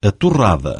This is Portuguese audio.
torrada.